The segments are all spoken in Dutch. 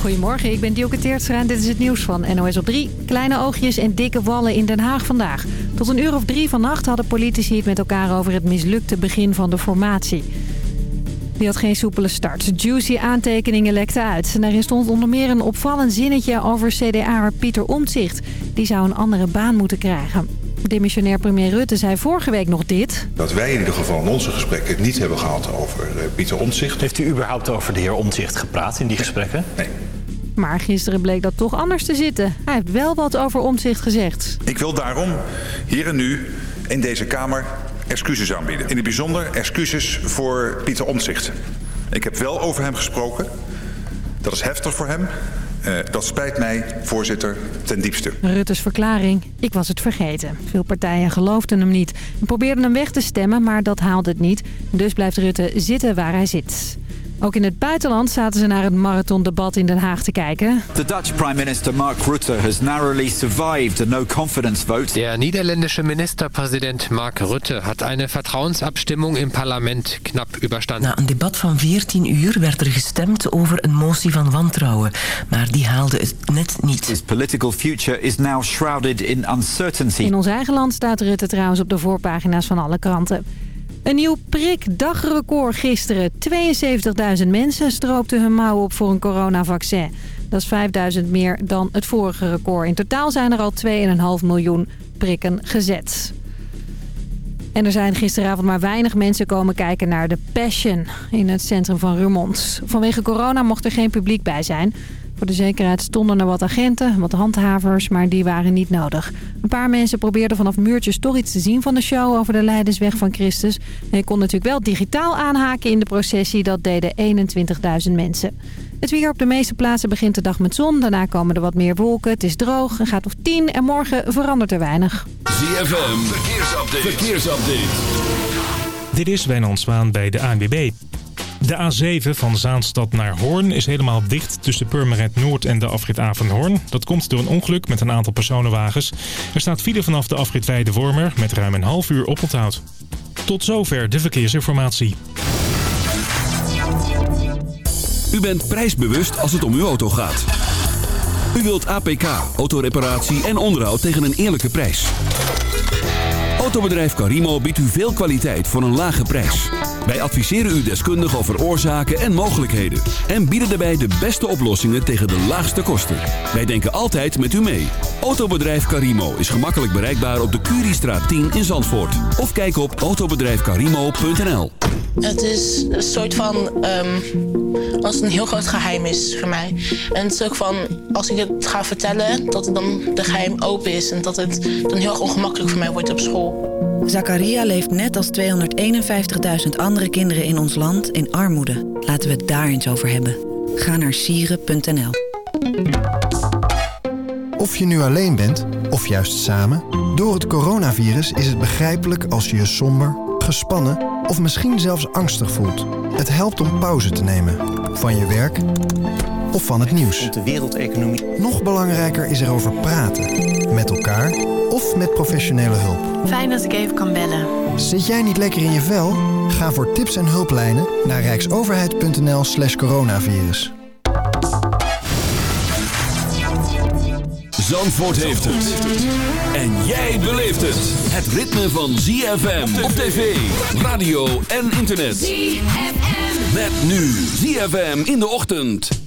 Goedemorgen, ik ben Dielke Teertstra en dit is het nieuws van NOS op 3. Kleine oogjes en dikke wallen in Den Haag vandaag. Tot een uur of drie vannacht hadden politici het met elkaar over het mislukte begin van de formatie. Die had geen soepele start. Juicy aantekeningen lekten uit. En daarin stond onder meer een opvallend zinnetje over CDA Pieter Omtzigt. Die zou een andere baan moeten krijgen. Demissionair premier Rutte zei vorige week nog dit. Dat wij in ieder geval in onze gesprekken niet hebben gehad over eh, Pieter Omtzigt. Heeft u überhaupt over de heer Omtzigt gepraat in die gesprekken? Nee. Maar gisteren bleek dat toch anders te zitten. Hij heeft wel wat over Omtzigt gezegd. Ik wil daarom hier en nu in deze Kamer excuses aanbieden. In het bijzonder excuses voor Pieter Omtzigt. Ik heb wel over hem gesproken. Dat is heftig voor hem. Uh, dat spijt mij, voorzitter, ten diepste. Rutte's verklaring. Ik was het vergeten. Veel partijen geloofden hem niet. En probeerden hem weg te stemmen, maar dat haalde het niet. Dus blijft Rutte zitten waar hij zit. Ook in het buitenland zaten ze naar het marathondebat in Den Haag te kijken. The Dutch Prime Minister Mark Rutte has narrowly survived a no-confidence vote. Der niederländische Ministerpräsident Mark Rutte hat eine Vertrauensabstimmung im Parlament knapp überstanden. Na een debat van 14 uur werd er gestemd over een motie van wantrouwen, maar die haalde het net niet. His political future is now shrouded in uncertainty. In ons eigen land staat Rutte trouwens op de voorpagina's van alle kranten. Een nieuw prikdagrecord gisteren. 72.000 mensen stroopten hun mouw op voor een coronavaccin. Dat is 5.000 meer dan het vorige record. In totaal zijn er al 2,5 miljoen prikken gezet. En er zijn gisteravond maar weinig mensen komen kijken naar de Passion in het centrum van Roermond. Vanwege corona mocht er geen publiek bij zijn. Voor de zekerheid stonden er wat agenten, wat handhavers, maar die waren niet nodig. Een paar mensen probeerden vanaf muurtjes toch iets te zien van de show over de Leidensweg van Christus. En je kon natuurlijk wel digitaal aanhaken in de processie, dat deden 21.000 mensen. Het weer op de meeste plaatsen begint de dag met zon. Daarna komen er wat meer wolken. Het is droog en gaat op 10 en morgen verandert er weinig. ZFM, verkeersupdate. verkeersupdate. Dit is Wijnand Zwaan bij de ANWB. De A7 van Zaanstad naar Hoorn is helemaal dicht tussen Purmerend Noord en de afrit Avenhoorn. Dat komt door een ongeluk met een aantal personenwagens. Er staat file vanaf de afrit Weidewormer met ruim een half uur oponthoud. Tot zover de verkeersinformatie. U bent prijsbewust als het om uw auto gaat. U wilt APK, autoreparatie en onderhoud tegen een eerlijke prijs. Autobedrijf Carimo biedt u veel kwaliteit voor een lage prijs. Wij adviseren u deskundig over oorzaken en mogelijkheden. En bieden daarbij de beste oplossingen tegen de laagste kosten. Wij denken altijd met u mee. Autobedrijf Carimo is gemakkelijk bereikbaar op de Curiestraat 10 in Zandvoort. Of kijk op autobedrijfcarimo.nl Het is een soort van... Um, als het een heel groot geheim is voor mij. En het is ook van, als ik het ga vertellen... dat het dan de geheim open is. En dat het dan heel erg ongemakkelijk voor mij wordt op school. Zakaria leeft net als 251.000 andere kinderen in ons land in armoede. Laten we het daar eens over hebben. Ga naar sieren.nl Of je nu alleen bent, of juist samen... door het coronavirus is het begrijpelijk als je je somber, gespannen... of misschien zelfs angstig voelt. Het helpt om pauze te nemen. Van je werk of van het nieuws. De wereldeconomie. Nog belangrijker is erover praten. Met elkaar of met professionele hulp. Fijn dat ik even kan bellen. Zit jij niet lekker in je vel? Ga voor tips en hulplijnen naar rijksoverheid.nl slash coronavirus. Zandvoort heeft het. En jij beleeft het. Het ritme van ZFM op tv, radio en internet. ZFM. Met nu ZFM in de ochtend.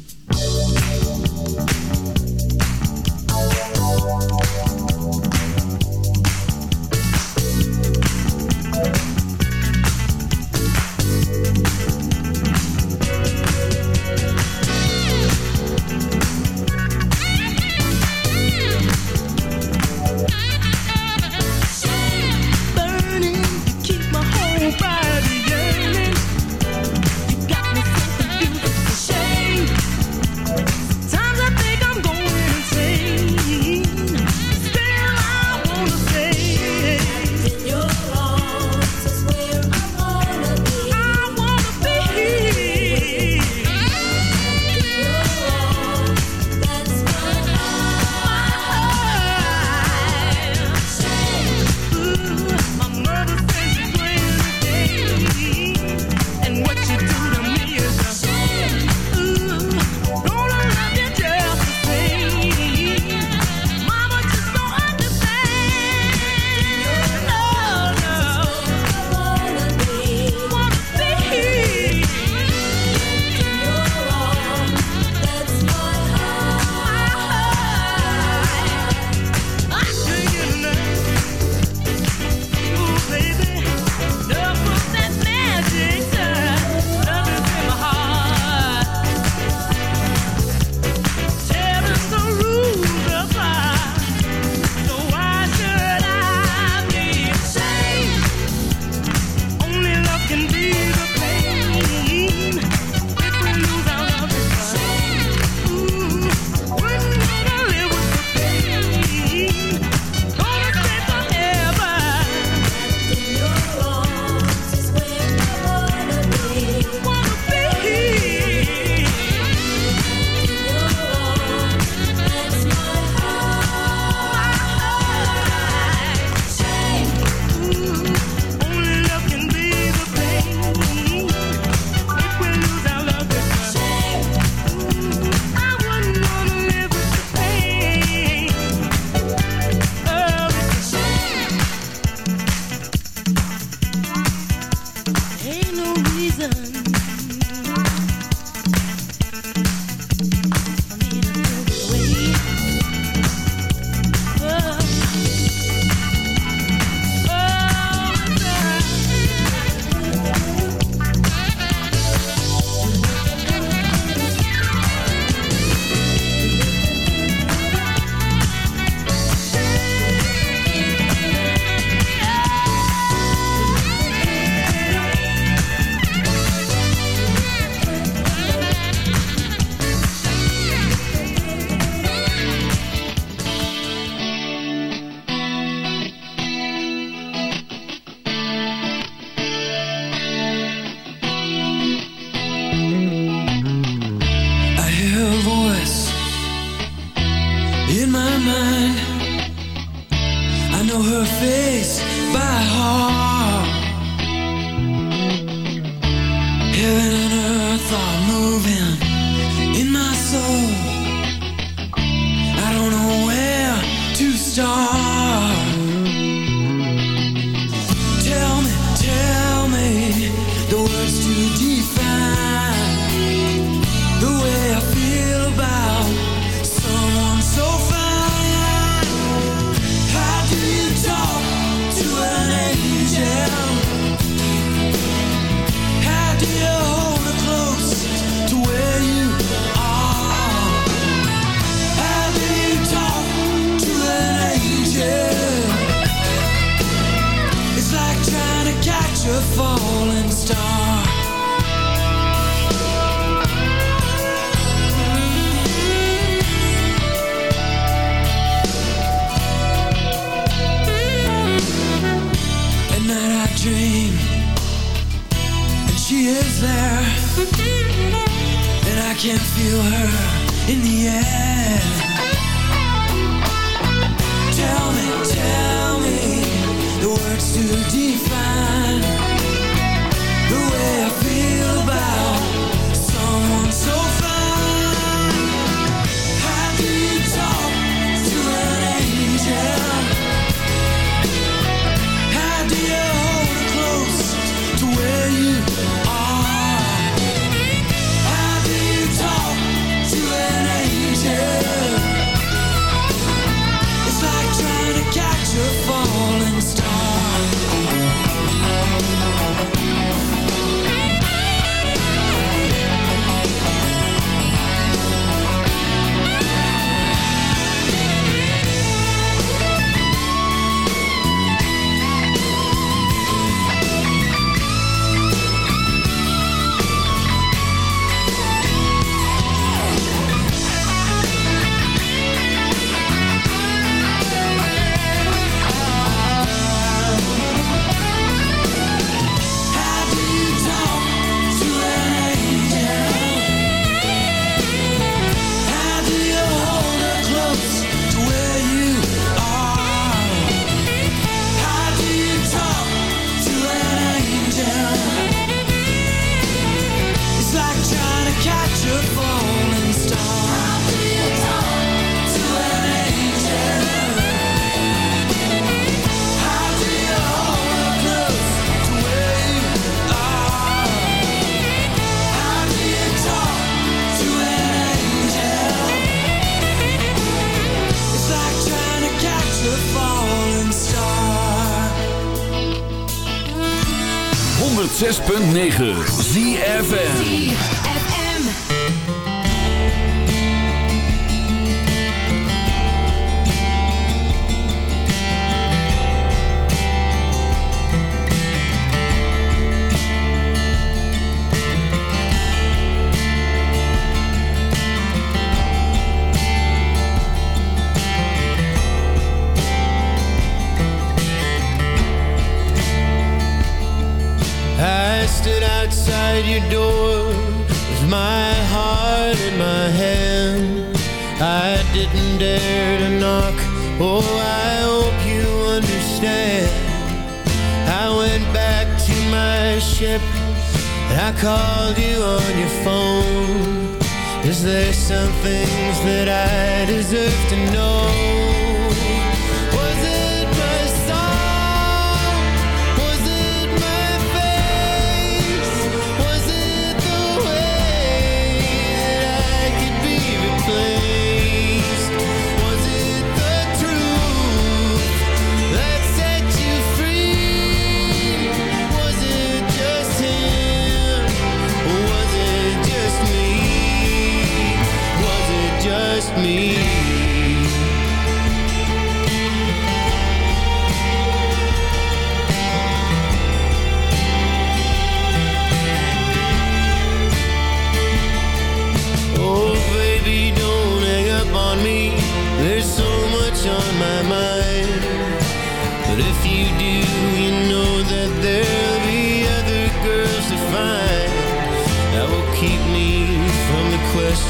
Some things that I deserve to know?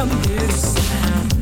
some medicine.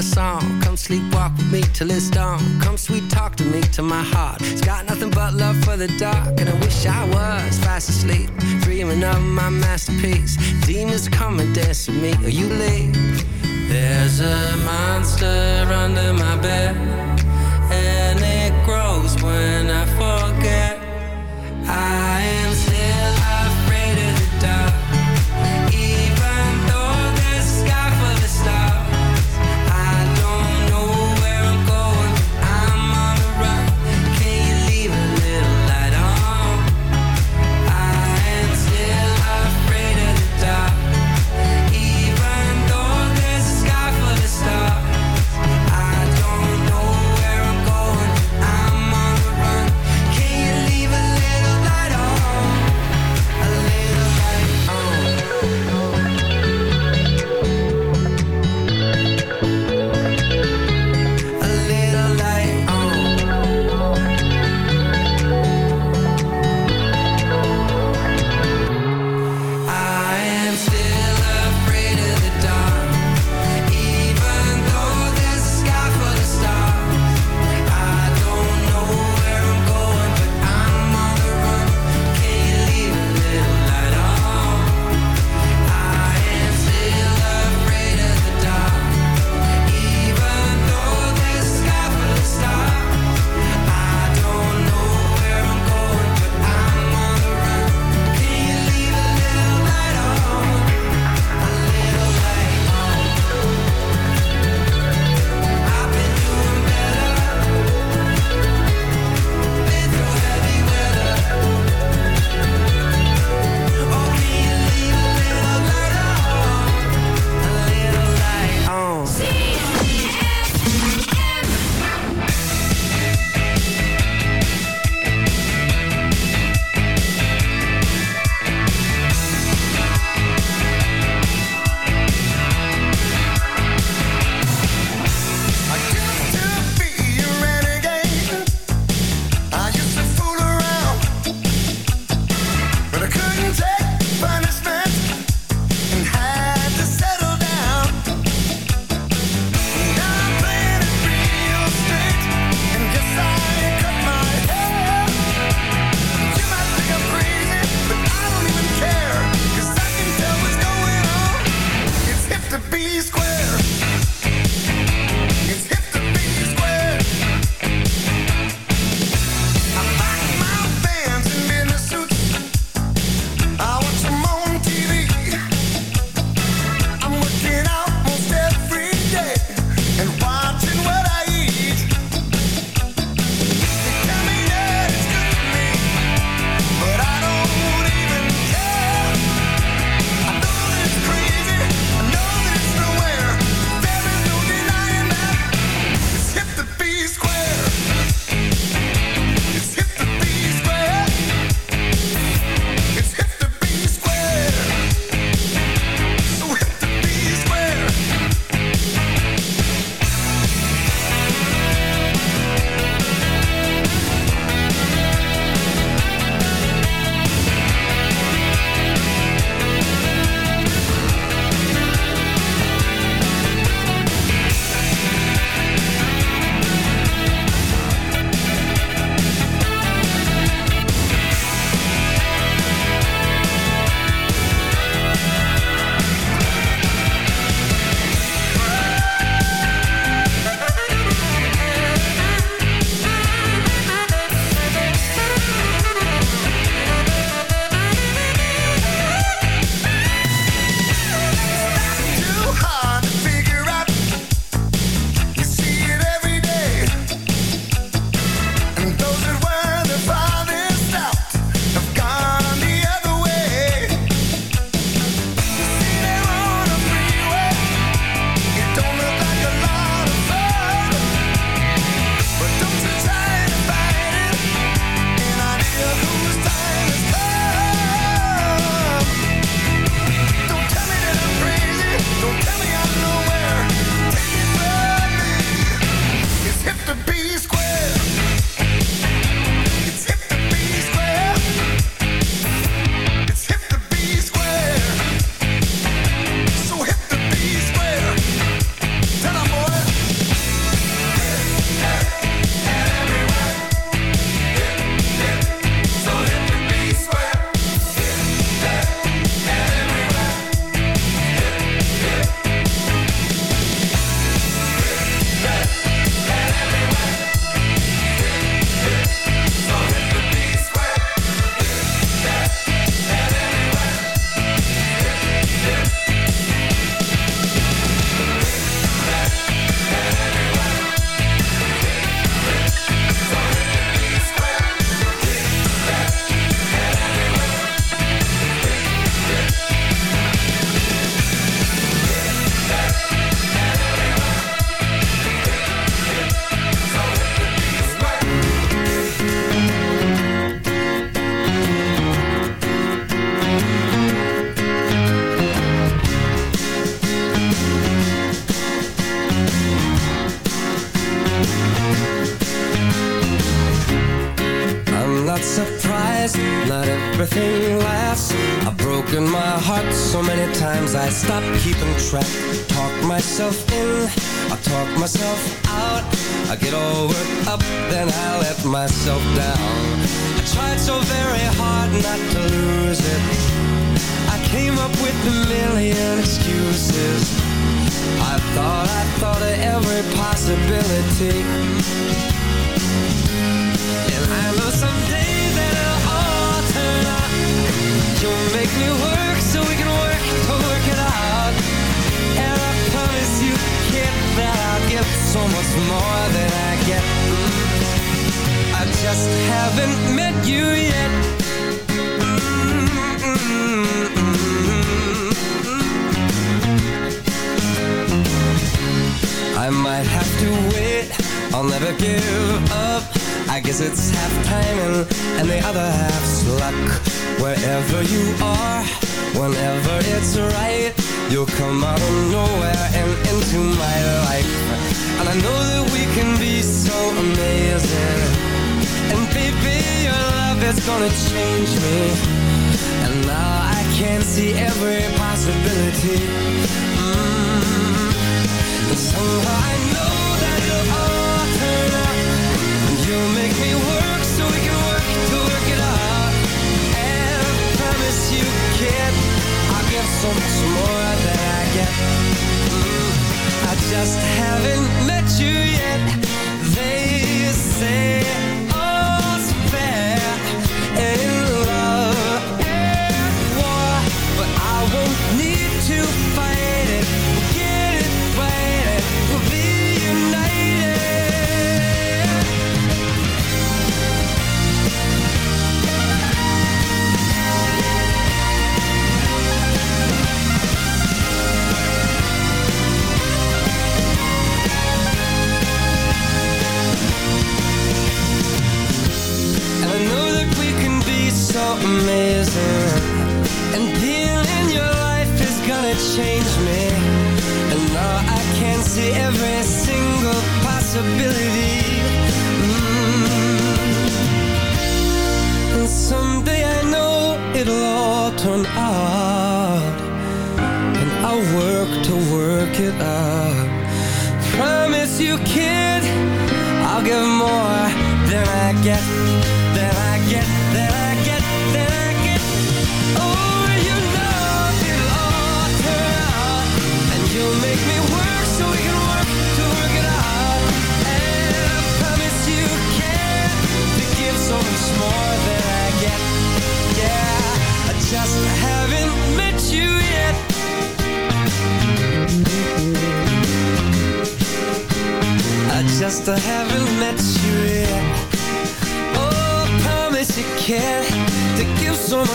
a song. Come sleepwalk with me till it's dawn. Come sweet talk to me till my heart. It's got nothing but love for the dark, and I wish I was fast asleep, dreaming of my masterpiece. Demons come and dance with me, Are you late? There's a monster under my bed.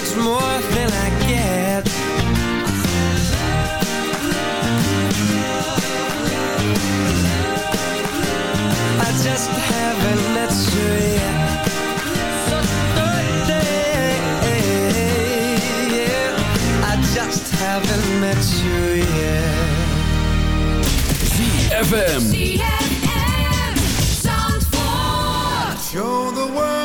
much more than I get? I just haven't met you yet. I just haven't met you yet. ZFM ZFM Show the world